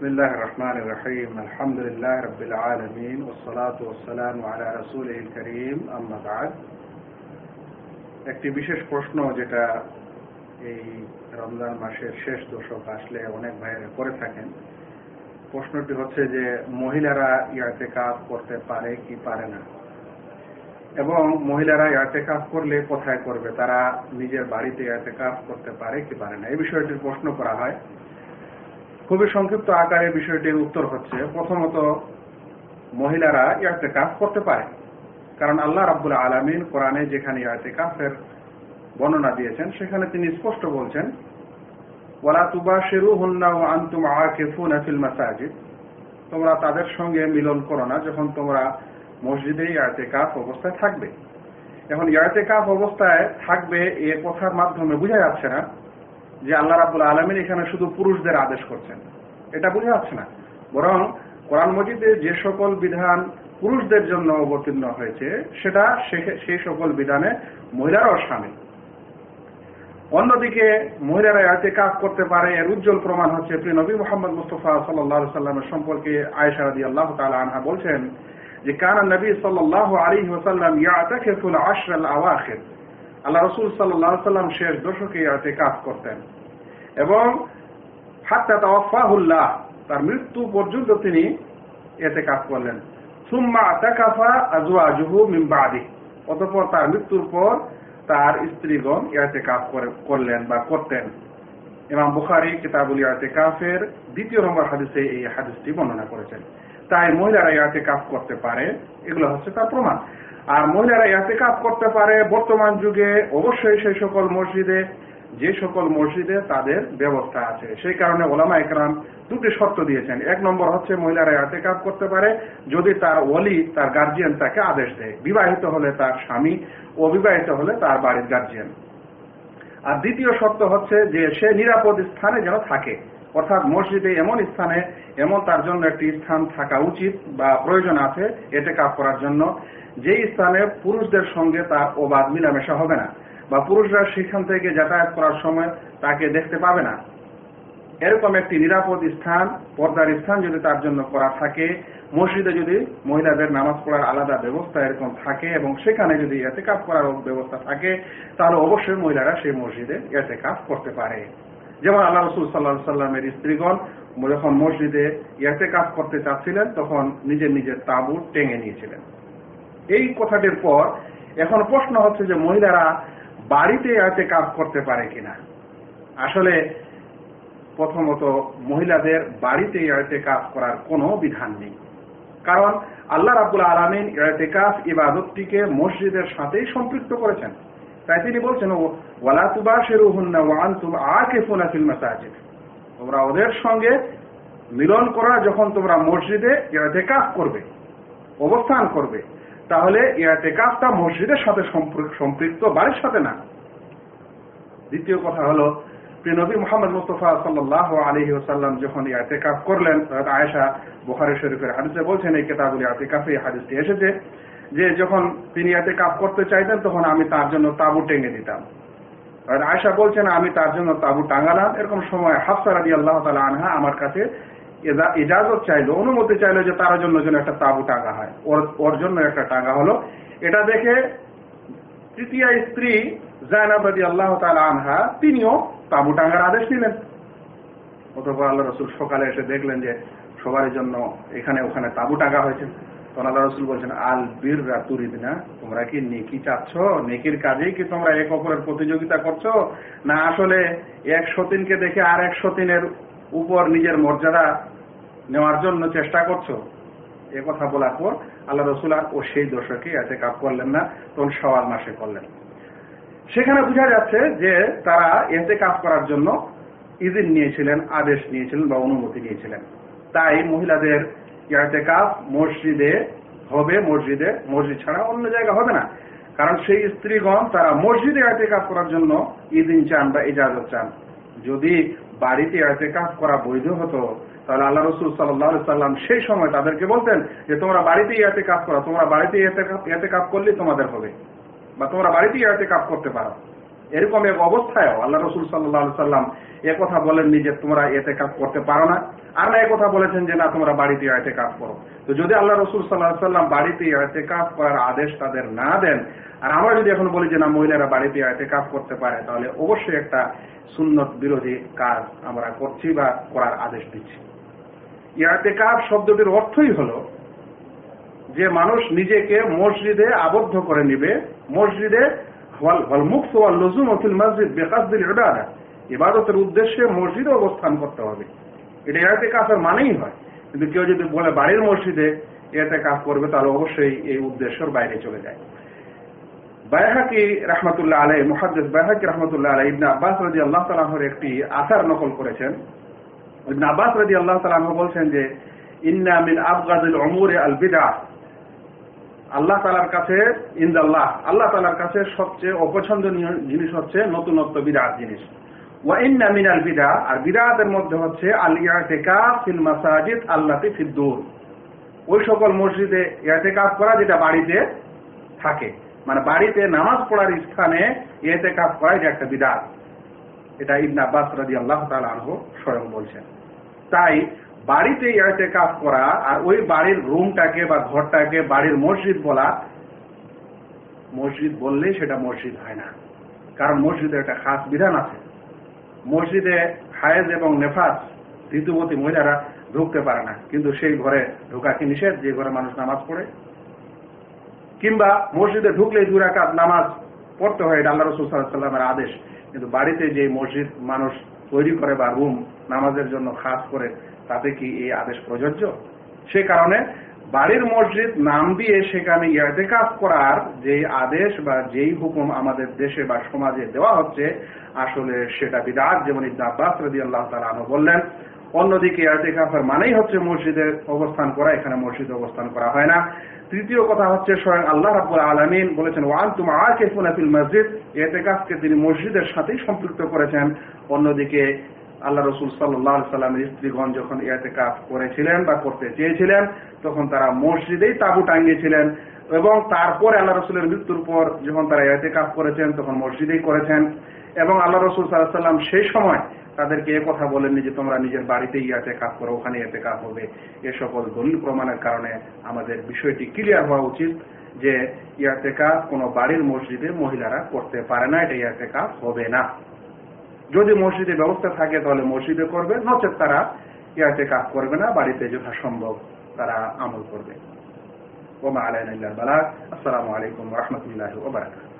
بسم الله الرحمن الرحيم الحمد لله رب العالمين والصلاة والسلام على رسوله الكريم أما بعد একটি বিশেষ প্রশ্ন যেটা এই রমজান মাসের শেষ দশক আসলে অনেক ভাইয়েরা করে থাকেন প্রশ্নটি হচ্ছে যে মহিলারা ইয়াতে কাজ করতে পারে কি পারে না এবং মহিলারা ইয়াতে কাজ করলে কোথায় করবে তারা নিজের বাড়িতে ইয়াতে কাজ করতে পারে কি পারে না এই বিষয়টির প্রশ্ন করা হয় খুবই সংক্ষিপ্ত আকারে বিষয়টির উত্তর হচ্ছে। প্রথমত, মহিলারা ইয়াতে কাজ করতে পারে। কারণ আল্লাহ রাব্বুল আলমিন কোরআনে যেখানে ইয়াতে কাফের বর্ণনা দিয়েছেন, সেখানে তিনি স্পষ্ট বলছেন, ওয়ালা তুবা শেরু হুন্না ও আন্তুম আকিফুন ফিল মাসাজিদ। তোমরা তাদের সঙ্গে মিলন করো না যখন তোমরা মসজিদে ইয়াতে কাফ অবস্থায় থাকবে। এখন ইয়াতে কাফ অবস্থায় থাকবে এ কথার মাধ্যমে বোঝা যাচ্ছে না যে আল্লাহ রাবুল আলমিন এখানে শুধু পুরুষদের আদেশ করছেন। এটা বোঝা যাচ্ছে না। বরং কোরআন মজিদে যে সকল বিধান পুরুষদের জন্য অবতীর্ণ হয়েছে, সেটা সেই সকল বিধানে মহিলারাও সামিল অন্যদিকে মহিলারা এতে কাজ করতে পারে, এর উজ্জ্বল প্রমাণ হচ্ছে প্রিয় নবী মোহাম্মদ মুস্তফা সাল্লাহ সাল্লামের সম্পর্কে আয়সা রাদি আল্লাহ তালা আনহা বলছেন যে, কানা নবী সাল্লাহ আলী ওসাল্লাম ইয়াতাকেফুল আশরাল আওয়াখির। আল্লাহ রসুল সাল্লাহ সাল্লাম শেষ দশকে ইয়াতে কাজ করতেন। এবং হাত্তা তাওয়াফাহুল্লাহ তার মৃত্যু পর্যন্ত তিনি এতে কাজ করলেন। সুম্মা আতাকাফা আজওয়াজুহু মিন বাদি, অতঃপর তার মৃত্যুর পর তার স্ত্রীগণ ইয়াতে কাজ করলেন বা করতেন। ইমাম বুখারি কিতাবুল ইয়াতে কাফের দ্বিতীয় নম্বর হাদিসে এই হাদিসটি বর্ণনা করেছেন। তাই মহিলারা ইয়াতে কাজ করতে পারে, এগুলো হচ্ছে তার প্রমাণ। আর মহিলারা কাজ করতে পারে। বর্তমান যুগে অবশ্যই সেই সকল মসজিদে, যে সকল মসজিদে তাদের ব্যবস্থা আছে। সেই কারণে ওলামা একরাম দুটি শর্ত দিয়েছেন। এক নম্বর হচ্ছে, মহিলারা ইয়াতে কাজ করতে পারে যদি তার ওলি তার গার্জিয়ান তাকে আদেশ দেয়। বিবাহিত হলে তার স্বামী অবিবাহিত হলে তার বাড়ির গার্জিয়ান আর দ্বিতীয় শর্ত হচ্ছে যে সে নিরাপদ স্থানে যেন থাকে। অর্থাৎ মসজিদে এমন স্থানে, এমন তার জন্য একটি স্থান থাকা উচিত বা প্রয়োজন আছে এতে কাজ করার জন্য। যেই স্থানে পুরুষদের সঙ্গে তার অবাধ মিলামেশা হবে না বা পুরুষরা সেখান থেকে যাতায়াত করার সময় তাকে দেখতে পাবে না। এরকম একটি নিরাপদ স্থান, পর্দার স্থান যদি তার জন্য করা থাকে, মসজিদে যদি মহিলাদের নামাজ পড়ার আলাদা ব্যবস্থা এরকম থাকে এবং সেখানে যদি এতে কাজ করার ব্যবস্থা থাকে, তাহলে অবশ্যই মহিলারা সেই মসজিদে এতে কাজ করতে পারে। যেমন আল্লাহ রসুল সাল্লাহ সাল্লামের স্ত্রীগণ যখন মসজিদে কাজ করতে চাচ্ছিলেন, তখন নিজের নিজের তাঁবু টেঙে নিয়েছিলেন। এই কথাটির পর এখন প্রশ্ন হচ্ছে যে মহিলারা বাড়িতে ইয়াতে কাজ করতে পারে কিনা। আসলে প্রথমত মহিলাদের বাড়িতে ইয়াতে কাজ করার কোনো বিধান নেই। কারণ আল্লাহ রাবুল আলমিন ইয়াতেকাফ ইবাদতটিকে মসজিদের সাথেই সম্পৃক্ত করেছেন। তাই তিনি বলছেন ওয়ালা তুবা শেরুহুন্না ওয়ান তুম আকে ফোনাফিল মাসাজিদ। তোমরা ওদের সঙ্গে মিলন করা যখন তোমরা মসজিদে ইয়াতেকাফ করবে, অবস্থান করবে তাহলে ইয়াতেকাফটা মসজিদের সাথে সম্পৃক্ত বাড়ির সাথে না। দ্বিতীয় কথা হলো, প্রিয় নবী মোহাম্মদ মুস্তফা সাল্লাহ আলহি ওসাল্লাম যখন ইয়াতেকাফ করলেন আয়েশা বুখারি শরীফের হাদিসে বলছেন, এই কেতাবুল ইয়াতেকাফে হাদিসটি এসেছে যে যখন তিনি ইয়াতে কাপ করতে চাইতেন, তখন আমি তার জন্য তাবু টেঙে দিতাম আয়সা বলছেন, আমি তার জন্য তাবু টাঙ্গালাম এরকম সময় হাফসা রাজি আল্লাহ তালা আনহা আমার কাছে ইজাজত চাইলো, অনুমতি চাইলো যে তার জন্য যেন একটা তাবু টাঙ্গা হয়। ওর জন্য একটা টাঙ্গা হলো। এটা দেখে তৃতীয় স্ত্রী জায়নাব রাজি আল্লাহ আনহা তিনিও তাবু টাঙ্গার আদেশ নিলেন অতপর আল্লাহ রসুল সকালে এসে দেখলেন যে সবার জন্য এখানে, ওখানে তাবু টাঙ্গা হয়েছে। তখন আল্লাহ রসুল বলছেন, আল বীর রাতুরিদ না তোমরা কি নেকি চাচ্ছ? নেকির কাজেই কি তোমরা এক অপরের প্রতিযোগিতা করছ? না আসলে এক সতীনকে দেখে আর এক সতীনের উপর নিজের মর্যাদা নেওয়ার জন্য চেষ্টা করছ? এ কথা বলার পর আল্লাহ রসুল আর ও সেই দোষকে এতে কাপ করলেন না, তখন সওয়াল মাসে করলেন। সেখানে বোঝা যাচ্ছে যে তারা এতে কাজ করার জন্য ইজিন নিয়েছিলেন, আদেশ নিয়েছিলেন বা অনুমতি নিয়েছিলেন। তাই মহিলাদের ইয়াতেকাফ মসজিদে হবে, মসজিদে, মসজিদ ছাড়া অন্য জায়গা হবে না। কারণ সেই স্ত্রীগণ তারা মসজিদে ইয়াতেকাফ করার জন্য ইদিন চান বা ইজাজত চান। যদি বাড়িতে ইয়াতেকাফ করা বৈধ হতো তাহলে আল্লাহ রসুল সাল্লাহ সাল্লাম সেই সময় তাদেরকে বলতেন যে, তোমরা বাড়িতে ইয়াতে কাজ করো, তোমরা বাড়িতে ইয়াতে কাপ করলেই তোমাদের হবে বা তোমরা বাড়িতে ইয়াতে কাপ করতে পারো। এরকম এক অবস্থায়ও আল্লাহ রসুল সাল্লাহ সাল্লাম কথা বলেননি যে, তোমরা এতে কাজ করতে পারো না। আর না কথা বলেছেন যে, না, তোমরা বাড়িতে এতে কাজ করো। তো যদি আল্লাহ রসুল সাল্লাহ সাল্লাম বাড়িতে এতে কাজ করার আদেশ তাদের না দেন, আর আমরা যদি এখন বলি যে, না, মহিলারা বাড়িতে এতে কাজ করতে পারে, তাহলে অবশ্যই একটা সুন্নত বিরোধী কাজ আমরা করছি বা করার আদেশ দিচ্ছি। ইয়াতেকাফ শব্দটির অর্থই হল যে মানুষ নিজেকে মসজিদে আবদ্ধ করে নিবে। মসজিদে মুক্ত লজুম মসজিদ ইবাদতের উদ্দেশ্যে মসজিদে অবস্থান করতে হবে। এটা এতে কাজের মানেই হয়। কিন্তু কেউ যদি বলে বাড়ির মসজিদে ইয়াতে কাজ করবে, তাহলে অবশ্যই এই উদ্দেশ্যের বাইরে চলে যায়। বাইহাকি রহমতুল্লাহ আলাই মুহাদ্দিস বাইহাকি রহমতুল্লাহ আলাই ইবনে আব্বাস রাজি আল্লাহ তালাহর একটি আসার নকল করেছেন। আব্বাস রাজি আল্লাহ তালাহ বলছেন যে আল বিদা আল্লাহ তালার কাছে, ইন্দাল্লাহ, আল্লাহ তালার কাছে সবচেয়ে অপছন্দনীয় জিনিস হচ্ছে নতুনত্ব বিরাট জিনিস। ওয়াইন্না মিনাল বিদা আর মধ্যে হচ্ছে আল ফিল মাসাজিদ ফিদ্দুর ওই সকল মসজিদে ইয়াতেকাফ করা যেটা বাড়িতে থাকে। মানে বাড়িতে নামাজ পড়ার স্থানে ইয়াতেকাফ করা এটা একটা বিদাত এটা ইবনা আব্বাস রাজি আল্লাহ তালহ স্বয়ং বলছেন। তাই বাড়িতে ইয়াতেকাফ করা আর ওই বাড়ির রুমটাকে বা ঘরটাকে বাড়ির মসজিদ বলা, মসজিদ বললেই সেটা মসজিদ হয় না। কারণ মসজিদে একটা খাস বিধান আছে। মসজিদে হায়েজ এবং নেফাস, ঋতুবতী মহিলারা ঢুকতে পারে না। কিন্তু সেই ঘরে ঢোকা কি নিষেধ? যে ঘরে মানুষ নামাজ পড়ে। কিংবা মসজিদে ঢুকলেই দু রাকাত নামাজ পড়তে হয়, এটা আল্লাহ রসুল সাল্লামের আদেশ। কিন্তু বাড়িতে যে মসজিদ মানুষ তৈরি করে বা রুম নামাজের জন্য খাস করে, তাতে কি এই আদেশ প্রযোজ্য? সে কারণে বাড়ির মসজিদ নাম দিয়ে সেখানে ইয়াতেকাফ করার যে আদেশ বা যেই হুকুম আমাদের দেশে বা সমাজে দেওয়া হচ্ছে, আসলে সেটা বিদাত। যেমন ইবনা আব্বাস আল্লাহ তালা বললেন অন্যদিকে ইয়াতেকাফের মানেই হচ্ছে মসজিদে অবস্থান করা, এখানে মসজিদে অবস্থান করা হয় না। তৃতীয় কথা হচ্ছে স্বয়ং আল্লাহ রাবুল আলমিন বলেছেন ওয়ান তুমা কেফুনাফিল মসজিদ এতেকাফকে তিনি মসজিদের সাথেই সম্পৃক্ত করেছেন। অন্যদিকে আল্লাহ রসুল সাল্লাহ সাল্লামের স্ত্রীগণ যখন এতেকাফ করেছিলেন বা করতে চেয়েছিলেন, তখন তারা মসজিদেই তাবু টাঙ্গিয়েছিলেন এবং তারপরে আল্লাহ রসুলের মৃত্যুর পর যখন তারা এতেকাফ করেছেন, তখন মসজিদেই করেছেন। এবং আল্লাহ রসুল সাল্লাহ সাল্লাম সেই সময় তাদেরকে এ কথা বলেননি যে তোমরা নিজের বাড়িতে ইয়াতে কাজ করো, ওখানে ইয়াতে কাজ হবে। এ সকল দলিল প্রমাণের কারণে আমাদের বিষয়টি ক্লিয়ার হওয়া উচিত যে ইয়াতে কাজ কোনো বাড়ির মসজিদে মহিলারা করতে পারে না, এটা ইয়াতে কাজ হবে না। যদি মসজিদে ব্যবস্থা থাকে, তাহলে মসজিদে করবে, নচেত তারা ইয়াতে কাজ করবে না, বাড়িতে যথাসম্ভব তারা আমল করবে। ওমা আলাইন বালাক আসসালামু আলাইকুম রহমতুল্লাহ ওবরাকাত